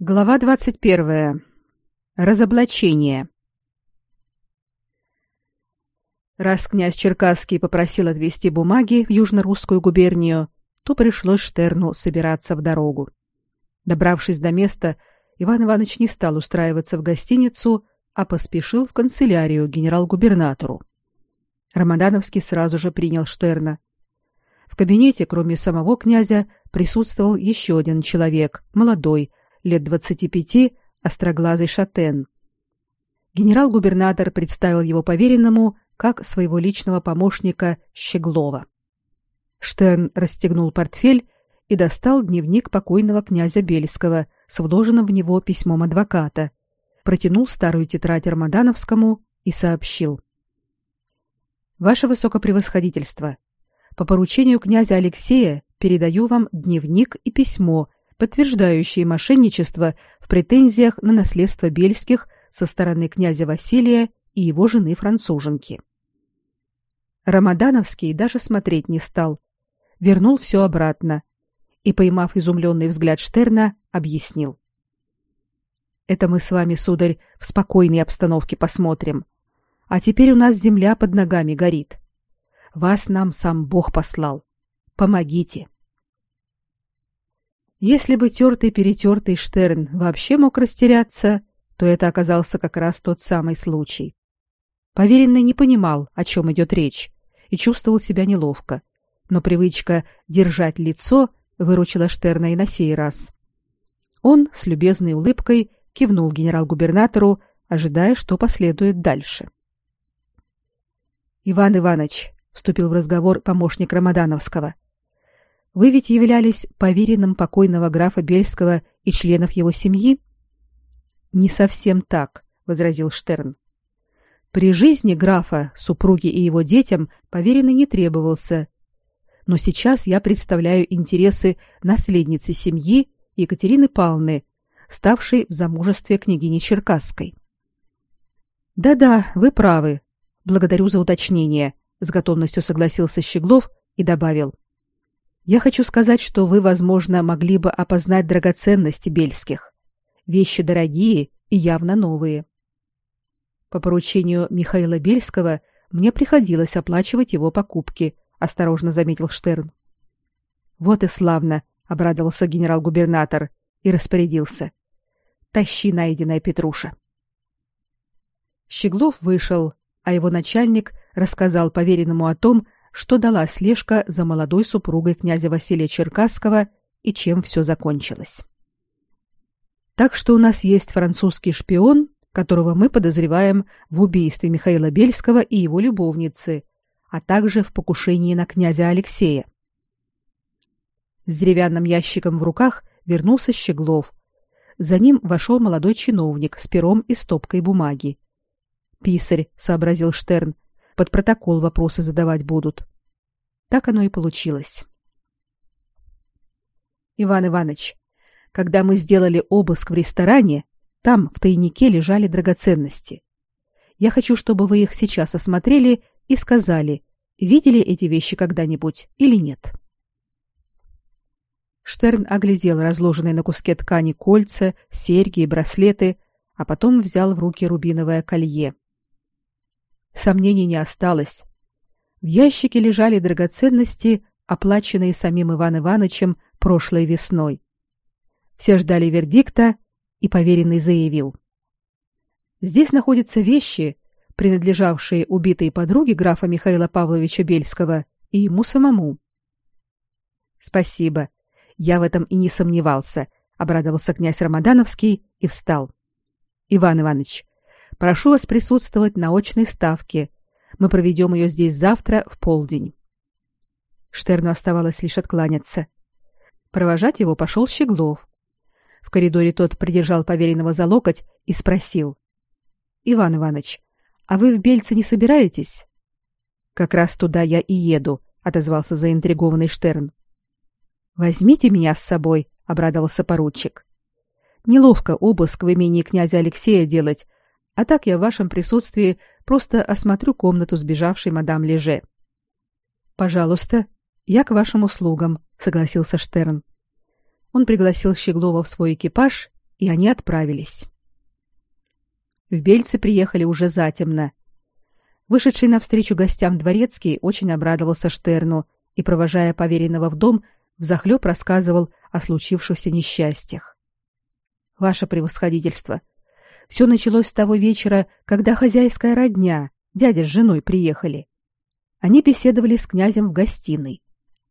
Глава 21. Разоблачение. Раз князь Черкасский попросил отвезти бумаги в Южно-Русскую губернию, то пришлось Штерну собираться в дорогу. Добравшись до места, Иван Иванович не стал устраиваться в гостиницу, а поспешил в канцелярию генерал-губернатору. Рамадановский сразу же принял Штерна. В кабинете, кроме самого князя, присутствовал еще один человек, молодой, лет двадцати пяти, остроглазый шатен. Генерал-губернатор представил его поверенному как своего личного помощника Щеглова. Штерн расстегнул портфель и достал дневник покойного князя Бельского с вложенным в него письмом адвоката, протянул старую тетрадь Армадановскому и сообщил. «Ваше высокопревосходительство, по поручению князя Алексея передаю вам дневник и письмо, подтверждающие мошенничество в претензиях на наследство Бельских со стороны князя Василия и его жены француженки. Рамадановский даже смотреть не стал, вернул все обратно и, поймав изумленный взгляд Штерна, объяснил. «Это мы с вами, сударь, в спокойной обстановке посмотрим. А теперь у нас земля под ногами горит. Вас нам сам Бог послал. Помогите!» Если бы тертый-перетертый Штерн вообще мог растеряться, то это оказался как раз тот самый случай. Поверенный не понимал, о чем идет речь, и чувствовал себя неловко, но привычка держать лицо выручила Штерна и на сей раз. Он с любезной улыбкой кивнул генерал-губернатору, ожидая, что последует дальше. Иван Иванович вступил в разговор помощник Рамадановского — вы ведь являлись поверенным покойного графа Бельского и членов его семьи? Не совсем так, возразил Штерн. При жизни графа, супруге и его детям поверенный не требовался. Но сейчас я представляю интересы наследницы семьи Екатерины Павловны, ставшей в замужестве княгини Черкасской. Да-да, вы правы. Благодарю за уточнение, с готовностью согласился Щеглов и добавил: я хочу сказать, что вы, возможно, могли бы опознать драгоценности бельских. Вещи дорогие и явно новые. По поручению Михаила Бельского мне приходилось оплачивать его покупки, осторожно заметил Штерн. Вот и славно, обрадовался генерал-губернатор и распорядился: "Тащи найденное Петруша". Щеглов вышел, а его начальник рассказал поверенному о том, что дала слежка за молодой супругой князя Василия Черкасского и чем все закончилось. Так что у нас есть французский шпион, которого мы подозреваем в убийстве Михаила Бельского и его любовницы, а также в покушении на князя Алексея. С деревянным ящиком в руках вернулся Щеглов. За ним вошел молодой чиновник с пером и стопкой бумаги. «Писарь», — сообразил Штерн, — под протокол вопросы задавать будут. Так оно и получилось. Иван Иванович, когда мы сделали обыск в ресторане, там в тайнике лежали драгоценности. Я хочу, чтобы вы их сейчас осмотрели и сказали, видели эти вещи когда-нибудь или нет. Штерн оглядел разложенные на куске ткани кольца, серьги и браслеты, а потом взял в руки рубиновое колье. Сомнений не осталось. В ящике лежали драгоценности, оплаченные самим Иван Ивановичем прошлой весной. Все ждали вердикта, и поверенный заявил: Здесь находятся вещи, принадлежавшие убитой подруге графа Михаила Павловича Бельского и ему самому. Спасибо. Я в этом и не сомневался, обрадовался князь Рамадановский и встал. Иван Иванович, Прошу вас присутствовать на очной ставке. Мы проведем ее здесь завтра в полдень. Штерну оставалось лишь откланяться. Провожать его пошел Щеглов. В коридоре тот придержал поверенного за локоть и спросил: "Иван Иванович, а вы в Бельце не собираетесь?" "Как раз туда я и еду", отозвался заинтригованный Штерн. "Возьмите меня с собой", обрадовался поручик. "Неловко обыск в имении князя Алексея делать, а так я в вашем присутствии просто осмотрю комнату сбежавшей мадам Леже. Пожалуйста, я к вашим услугам, согласился Штерн. Он пригласил Щеглова в свой экипаж, и они отправились. В Бельцы приехали уже затемно. Вышедший навстречу гостям дворецкий очень обрадовался Штерну и, провожая поверенного в дом, взахлеб рассказывал о случившихся несчастьях. «Ваше превосходительство, все началось с того вечера, когда хозяйская родня, дядя с женой приехали. Они беседовали с князем в гостиной.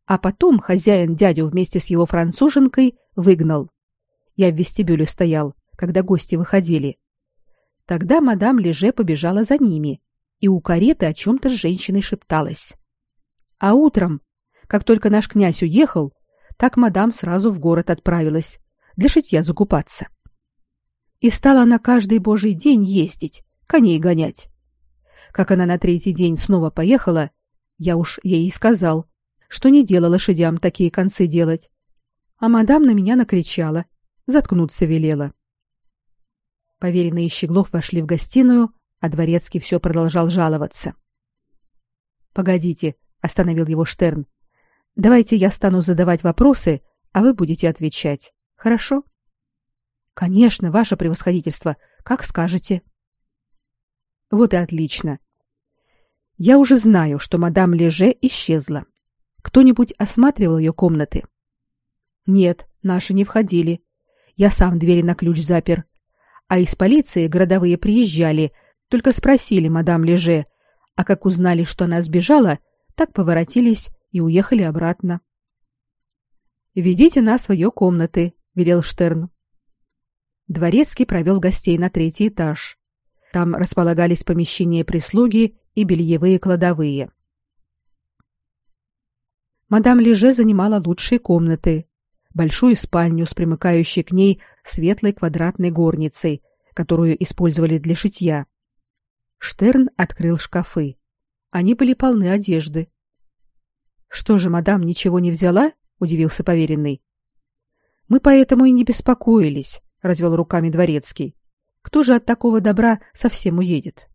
А потом хозяин дядю вместе с его француженкой выгнал. Я в вестибюле стоял, когда гости выходили. Тогда мадам Леже побежала за ними и у кареты о чем-то с женщиной шепталась. А утром, как только наш князь уехал, так мадам сразу в город отправилась для шитья закупаться. И стала она каждый божий день ездить, коней гонять. Как она на третий день снова поехала, я уж ей и сказал, что не дело лошадям такие концы делать. А мадам на меня накричала, заткнуться велела. Поверенные Щеглов вошли в гостиную, а дворецкий все продолжал жаловаться. Погодите, остановил его Штерн. Давайте я стану задавать вопросы, а вы будете отвечать. Хорошо? Конечно, ваше превосходительство, как скажете. Вот и отлично. Я уже знаю, что мадам Леже исчезла. Кто-нибудь осматривал ее комнаты? Нет, наши не входили. Я сам двери на ключ запер. А из полиции городовые приезжали, только спросили мадам Леже, а как узнали, что она сбежала, так поворотились и уехали обратно. «Ведите нас в ее комнаты», — велел Штерн. Дворецкий провел гостей на третий этаж. Там располагались помещения прислуги и бельевые кладовые. Мадам Леже занимала лучшие комнаты, большую спальню с примыкающей к ней светлой квадратной горницей, которую использовали для шитья. Штерн открыл шкафы. Они были полны одежды. Что же, мадам ничего не взяла? удивился поверенный. Мы поэтому и не беспокоились развел руками дворецкий. Кто же от такого добра совсем уедет?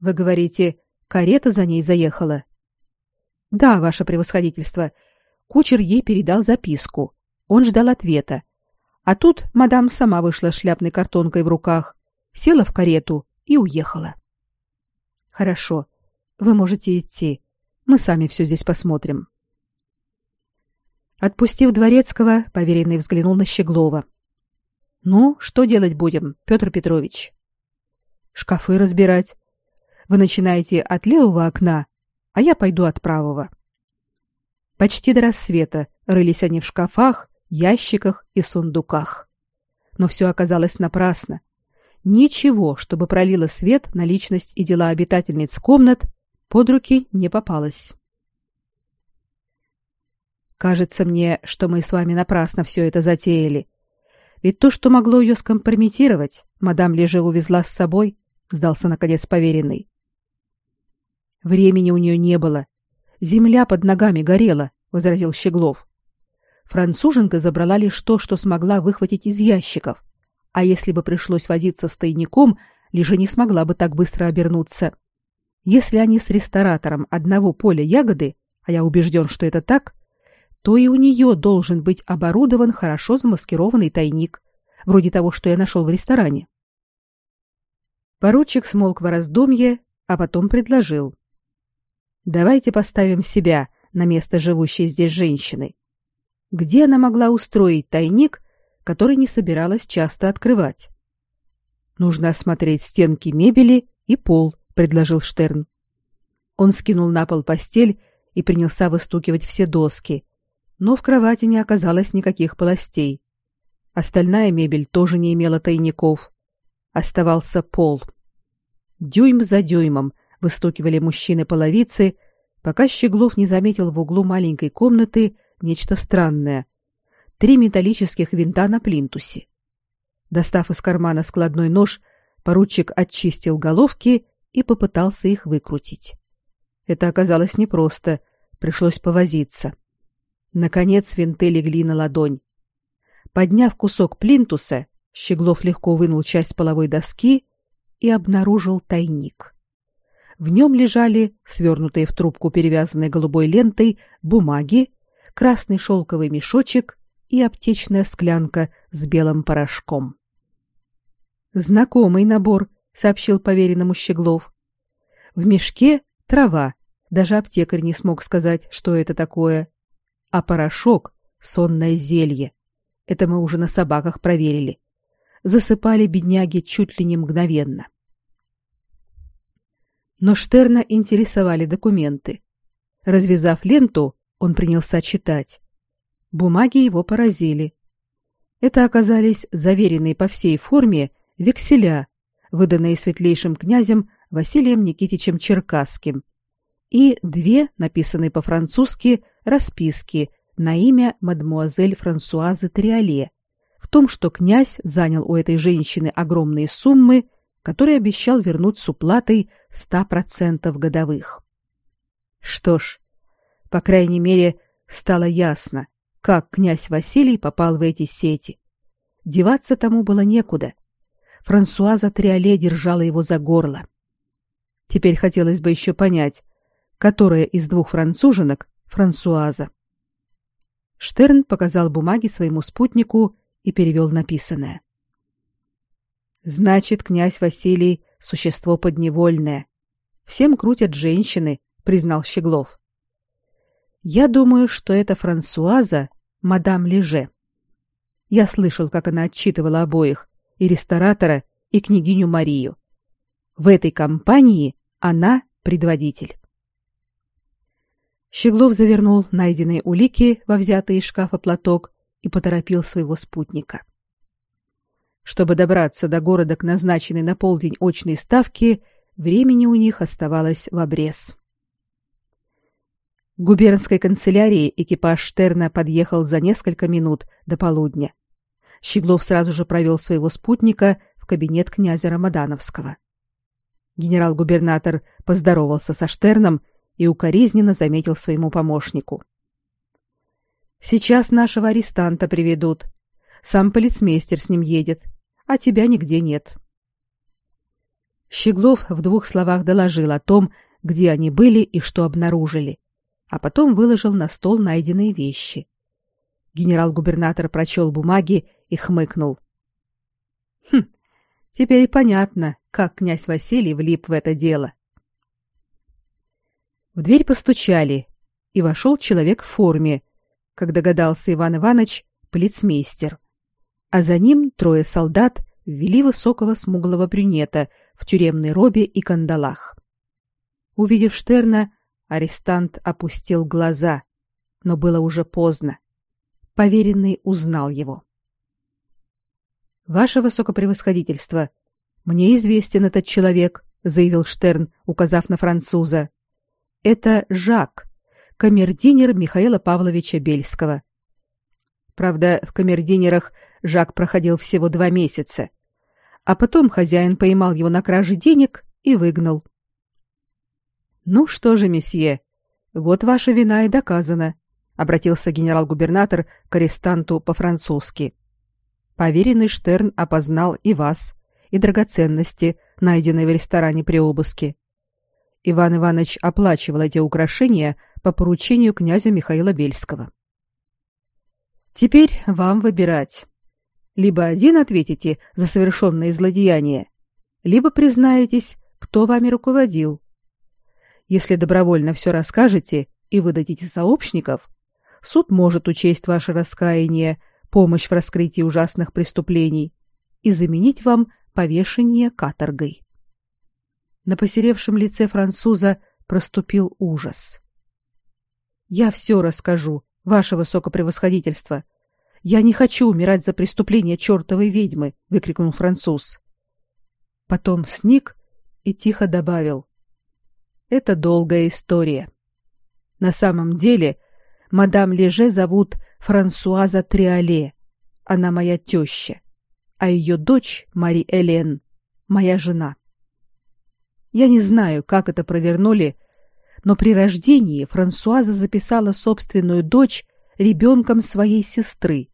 Вы говорите, карета за ней заехала? Да, ваше превосходительство. Кучер ей передал записку. Он ждал ответа. А тут мадам сама вышла с шляпной картонкой в руках, села в карету и уехала. Хорошо. Вы можете идти. Мы сами все здесь посмотрим. Отпустив дворецкого, поверенный взглянул на Щеглова. Ну, что делать будем, Петр Петрович? Шкафы разбирать. Вы начинаете от левого окна, а я пойду от правого. Почти до рассвета рылись они в шкафах, ящиках и сундуках. Но все оказалось напрасно. Ничего, чтобы пролило свет на личность и дела обитательниц комнат, под руки не попалось. Кажется мне, что мы с вами напрасно все это затеяли, ведь то, что могло ее скомпрометировать, мадам Леже увезла с собой, сдался наконец поверенный. Времени у нее не было. Земля под ногами горела, возразил Щеглов. Француженка забрала лишь то, что смогла выхватить из ящиков. А если бы пришлось возиться с тайником, Леже не смогла бы так быстро обернуться. Если они с ресторатором одного поля ягоды, а я убежден, что это так, то и у нее должен быть оборудован хорошо замаскированный тайник, вроде того, что я нашел в ресторане. Поручик смолк в раздумье, а потом предложил: "Давайте поставим себя на место живущей здесь женщины. Где она могла устроить тайник, который не собиралась часто открывать? Нужно осмотреть стенки мебели и пол", предложил Штерн. Он скинул на пол постель и принялся выстукивать все доски, но в кровати не оказалось никаких полостей. Остальная мебель тоже не имела тайников. Оставался пол. Дюйм за дюймом выстукивали мужчины половицы, пока Щеглов не заметил в углу маленькой комнаты нечто странное. Три металлических винта на плинтусе. Достав из кармана складной нож, поручик очистил головки и попытался их выкрутить. Это оказалось непросто, пришлось повозиться. Наконец винты легли на ладонь. Подняв кусок плинтуса, Щеглов легко вынул часть половой доски и обнаружил тайник. В нем лежали свернутые в трубку перевязанной голубой лентой бумаги, красный шелковый мешочек и аптечная склянка с белым порошком. Знакомый набор, сообщил поверенному Щеглов. В мешке трава. Даже аптекарь не смог сказать, что это такое. А порошок сонное зелье. Это мы уже на собаках проверили. Засыпали бедняги чуть ли не мгновенно. Но Штерна интересовали документы. Развязав ленту, он принялся читать. Бумаги его поразили. Это оказались заверенные по всей форме векселя, выданные светлейшим князем Василием Никитичем Черкасским, и две, написанные по-французски, расписки на имя мадмуазель Франсуазы Триоле в том, что князь занял у этой женщины огромные суммы, которые обещал вернуть с уплатой 100% годовых. Что ж, по крайней мере, стало ясно, как князь Василий попал в эти сети. Деваться тому было некуда. Франсуаза Триоле держала его за горло. Теперь хотелось бы еще понять, которая из двух француженок Франсуаза. Штерн показал бумаги своему спутнику и перевел написанное. Значит, князь Василий существо подневольное. Всем крутят женщины, признал Щеглов. Я думаю, что это Франсуаза, мадам Леже. Я слышал, как она отчитывала обоих, и ресторатора, и княгиню Марию. В этой компании она предводитель. Щеглов завернул найденные улики во взятый из шкафа платок и поторопил своего спутника. Чтобы добраться до города к назначенной на полдень очной ставке, времени у них оставалось в обрез. К губернской канцелярии экипаж Штерна подъехал за несколько минут до полудня. Щеглов сразу же провел своего спутника в кабинет князя Рамадановского. Генерал-губернатор поздоровался со Штерном и укоризненно заметил своему помощнику: "Сейчас нашего арестанта приведут. Сам полицмейстер с ним едет, а тебя нигде нет". Щеглов в двух словах доложил о том, где они были и что обнаружили а потом выложил на стол найденные вещи. Генерал-губернатор прочел бумаги и хмыкнул. Хм. Теперь понятно, как князь Василий влип в это дело. В дверь постучали, и вошел человек в форме, как догадался Иван Иванович, полицмейстер. А за ним трое солдат ввели высокого смуглого брюнета в тюремной робе и кандалах. Увидев Штерна, Арестант опустил глаза, но было уже поздно. Поверенный узнал его. Ваше высокопревосходительство, мне известен этот человек, заявил Штерн, указав на француза. Это Жак, камердинер Михаила Павловича Бельского. Правда, в камердинерах Жак проходил всего два месяца, а потом хозяин поймал его на краже денег и выгнал. Ну что же, месье, вот ваша вина и доказана, обратился генерал-губернатор к арестанту по-французски. Поверенный Штерн опознал и вас, и драгоценности, найденные в ресторане при обыске. Иван Иванович оплачивал эти украшения по поручению князя Михаила Бельского. Теперь вам выбирать. Либо один ответите за совершенное злодеяние, либо признаетесь, кто вами руководил если добровольно все расскажете и выдадите сообщников, суд может учесть ваше раскаяние, помощь в раскрытии ужасных преступлений и заменить вам повешение каторгой. На посеревшем лице француза проступил ужас. Я все расскажу, ваше высокопревосходительство. Я не хочу умирать за преступление чертовой ведьмы, выкрикнул француз. Потом сник и тихо добавил: это долгая история. На самом деле, мадам Леже зовут Франсуаза Триоле. Она моя теща, а ее дочь Мари Элен моя жена. Я не знаю, как это провернули, но при рождении Франсуаза записала собственную дочь ребенком своей сестры.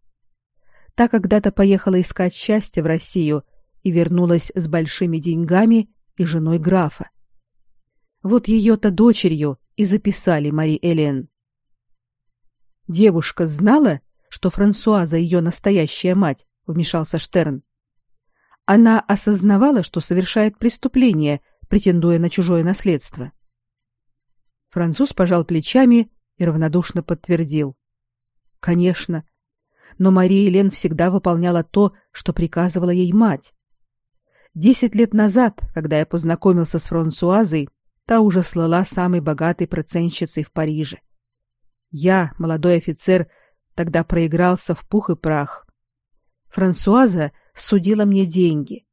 Та когда-то поехала искать счастья в Россию и вернулась с большими деньгами и женой графа. Вот ее-то дочерью и записали Мари Элен. Девушка знала, что Франсуаза ее настоящая мать, вмешался Штерн. Она осознавала, что совершает преступление, претендуя на чужое наследство. Француз пожал плечами и равнодушно подтвердил: "Конечно, но Мария Елен всегда выполняла то, что приказывала ей мать. Десять лет назад, когда я познакомился с Франсуазой, та уже слыла самой богатой процентщицей в Париже. Я, молодой офицер, тогда проигрался в пух и прах. Франсуаза судила мне деньги,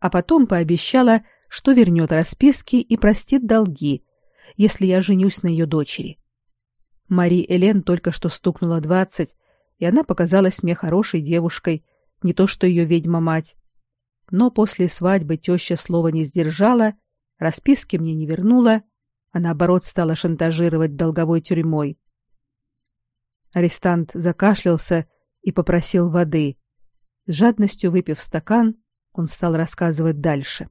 а потом пообещала, что вернет расписки и простит долги, если я женюсь на ее дочери. Мари Элен только что стукнула двадцать, и она показалась мне хорошей девушкой, не то что ее ведьма-мать. Но после свадьбы теща слова не сдержала, расписки мне не вернула, а наоборот стала шантажировать долговой тюрьмой. Арестант закашлялся и попросил воды. С жадностью выпив стакан, он стал рассказывать дальше.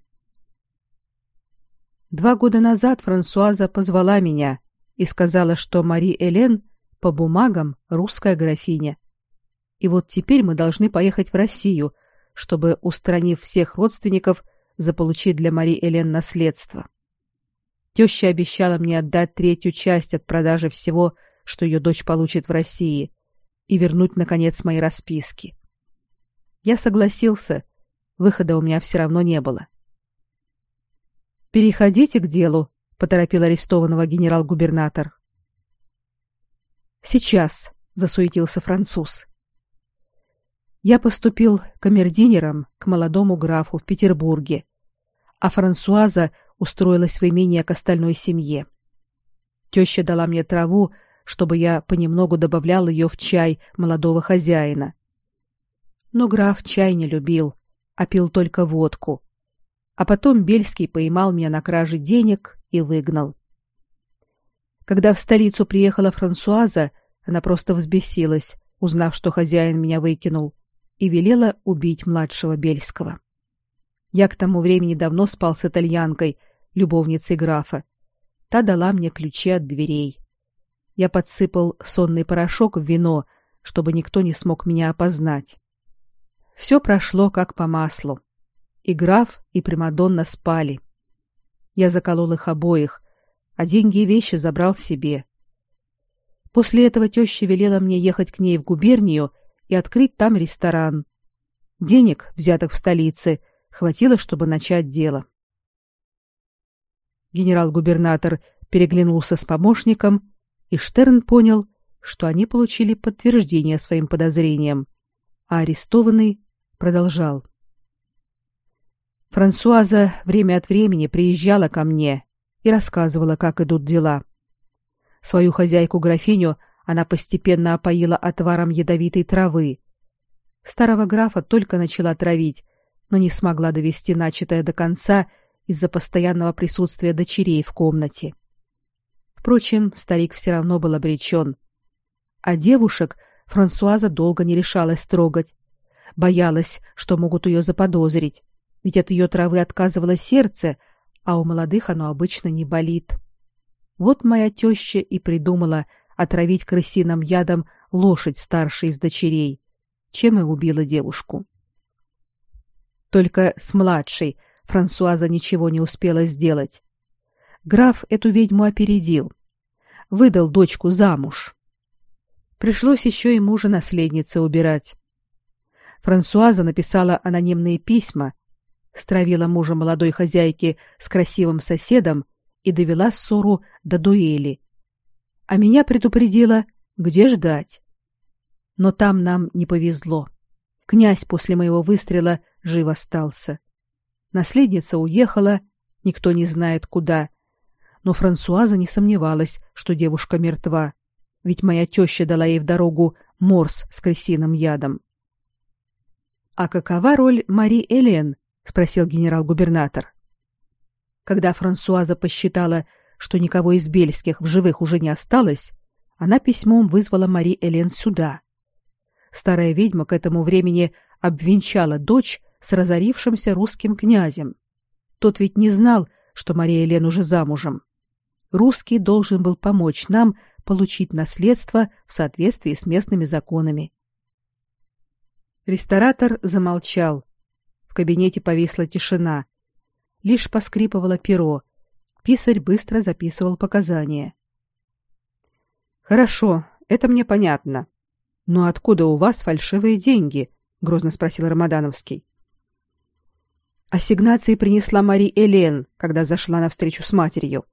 Два года назад Франсуаза позвала меня и сказала, что Мари Элен по бумагам русская графиня. И вот теперь мы должны поехать в Россию, чтобы, устранив всех родственников, заполучить для Мари Элен наследство. Теща обещала мне отдать третью часть от продажи всего, что ее дочь получит в России, и вернуть, наконец, мои расписки. Я согласился, выхода у меня все равно не было. Переходите к делу, поторопил арестованного генерал-губернатор. Сейчас, засуетился француз. Я поступил камердинером к молодому графу в Петербурге, а Франсуаза устроилась в имение к остальной семье. Теща дала мне траву, чтобы я понемногу добавлял ее в чай молодого хозяина. Но граф чай не любил, а пил только водку а потом Бельский поймал меня на краже денег и выгнал. Когда в столицу приехала Франсуаза, она просто взбесилась, узнав, что хозяин меня выкинул, и велела убить младшего Бельского. Я к тому времени давно спал с итальянкой, любовницей графа. Та дала мне ключи от дверей. Я подсыпал сонный порошок в вино, чтобы никто не смог меня опознать. Все прошло как по маслу и граф, и Примадонна спали. Я заколол их обоих, а деньги и вещи забрал себе. После этого теща велела мне ехать к ней в губернию и открыть там ресторан. Денег, взятых в столице, хватило, чтобы начать дело. Генерал-губернатор переглянулся с помощником, и Штерн понял, что они получили подтверждение своим подозрениям, а арестованный продолжал. Франсуаза время от времени приезжала ко мне и рассказывала, как идут дела. Свою хозяйку-графиню она постепенно опоила отваром ядовитой травы. Старого графа только начала травить, но не смогла довести начатое до конца из-за постоянного присутствия дочерей в комнате. Впрочем, старик все равно был обречен. А девушек Франсуаза долго не решалась трогать. Боялась, что могут ее заподозрить ведь от ее травы отказывало сердце, а у молодых оно обычно не болит. Вот моя теща и придумала отравить крысиным ядом лошадь старшей из дочерей, чем и убила девушку. Только с младшей Франсуаза ничего не успела сделать. Граф эту ведьму опередил, выдал дочку замуж. Пришлось еще и мужа наследницы убирать. Франсуаза написала анонимные письма, стравила мужа молодой хозяйки с красивым соседом и довела ссору до дуэли. А меня предупредила, где ждать. Но там нам не повезло. Князь после моего выстрела жив остался. Наследница уехала, никто не знает куда. Но Франсуаза не сомневалась, что девушка мертва, ведь моя теща дала ей в дорогу морс с крысиным ядом. А какова роль Мари Элен спросил генерал-губернатор. Когда Франсуаза посчитала, что никого из бельских в живых уже не осталось, она письмом вызвала Мари Элен сюда. Старая ведьма к этому времени обвенчала дочь с разорившимся русским князем. Тот ведь не знал, что Мария Элен уже замужем. Русский должен был помочь нам получить наследство в соответствии с местными законами. Ресторатор замолчал. В кабинете повисла тишина. Лишь поскрипывало перо. Писарь быстро записывал показания. Хорошо, это мне понятно. Но откуда у вас фальшивые деньги? грозно спросил Рамадановский. Ассигнации принесла Мари Элен, когда зашла на встречу с матерью.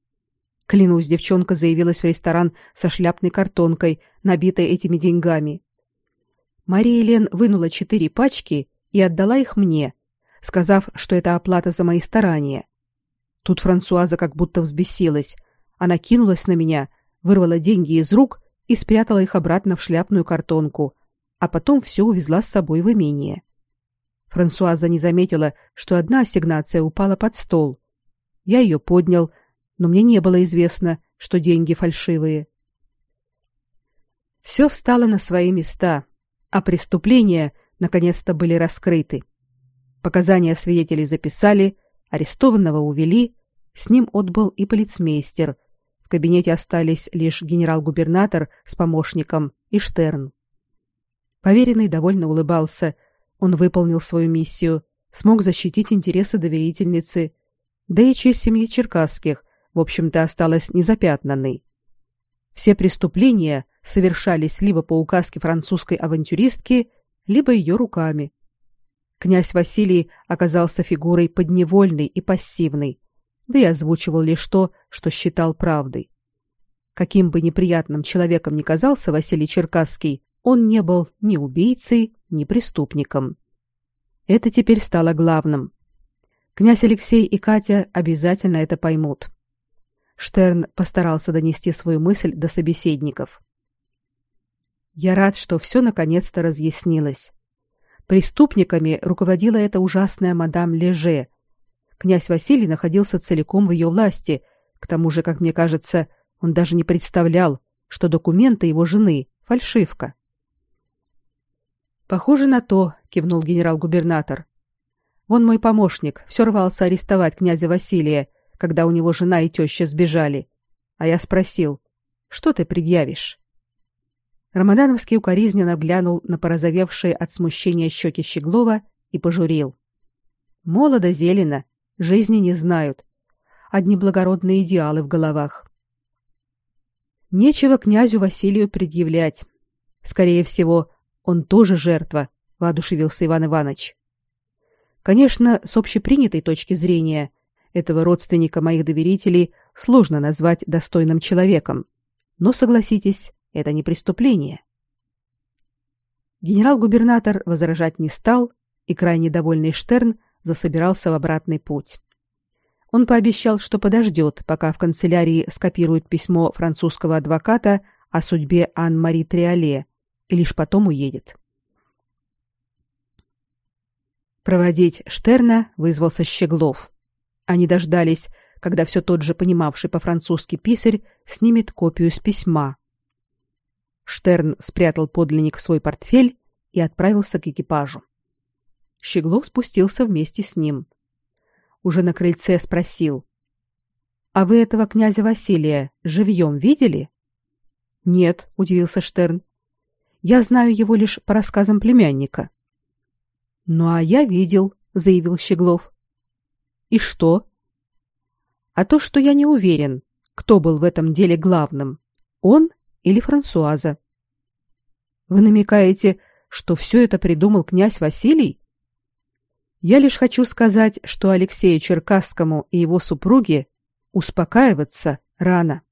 Клянусь, девчонка заявилась в ресторан со шляпной картонкой, набитой этими деньгами. Мария Элен вынула четыре пачки и отдала их мне, сказав, что это оплата за мои старания. Тут Франсуаза как будто взбесилась. Она кинулась на меня, вырвала деньги из рук и спрятала их обратно в шляпную картонку, а потом все увезла с собой в имение. Франсуаза не заметила, что одна ассигнация упала под стол. Я ее поднял, но мне не было известно, что деньги фальшивые. Все встало на свои места, а преступления наконец-то были раскрыты. Показания свидетелей записали, арестованного увели, с ним отбыл и полицмейстер – кабинете остались лишь генерал-губернатор с помощником и Штерн. Поверенный довольно улыбался. Он выполнил свою миссию, смог защитить интересы доверительницы, да и честь семьи Черкасских, в общем-то, осталась незапятнанной. Все преступления совершались либо по указке французской авантюристки, либо ее руками. Князь Василий оказался фигурой подневольной и пассивной, да и озвучивал лишь то, что считал правдой. Каким бы неприятным человеком ни казался Василий Черкасский, он не был ни убийцей, ни преступником. Это теперь стало главным. Князь Алексей и Катя обязательно это поймут. Штерн постарался донести свою мысль до собеседников. Я рад, что все наконец-то разъяснилось. Преступниками руководила эта ужасная мадам Леже, Князь Василий находился целиком в ее власти. К тому же, как мне кажется, он даже не представлял, что документы его жены фальшивка. Похоже на то, кивнул генерал-губернатор. Вон мой помощник все рвался арестовать князя Василия, когда у него жена и теща сбежали. А я спросил: "Что ты предъявишь?" Рамадановский укоризненно глянул на порозовевшие от смущения щеки Щеглова и пожурил: "Молодо зелено, жизни не знают. Одни благородные идеалы в головах. Нечего князю Василию предъявлять. Скорее всего, он тоже жертва, воодушевился Иван Иванович. Конечно, с общепринятой точки зрения, этого родственника моих доверителей сложно назвать достойным человеком. Но согласитесь, это не преступление. Генерал-губернатор возражать не стал, и крайне довольный Штерн засобирался в обратный путь. Он пообещал, что подождет, пока в канцелярии скопируют письмо французского адвоката о судьбе Ан-Мари Триоле, и лишь потом уедет. Проводить Штерна вызвался Щеглов. Они дождались, когда все тот же понимавший по-французски писарь снимет копию с письма. Штерн спрятал подлинник в свой портфель и отправился к экипажу. Щеглов спустился вместе с ним. Уже на крыльце спросил: "А вы этого князя Василия живьем видели?" "Нет", удивился Штерн. "Я знаю его лишь по рассказам племянника". "Ну а я видел", заявил Щеглов. "И что?" "А то, что я не уверен, кто был в этом деле главным, он или Франсуаза". "Вы намекаете, что все это придумал князь Василий?" Я лишь хочу сказать, что Алексею Черкасскому и его супруге успокаиваться рано.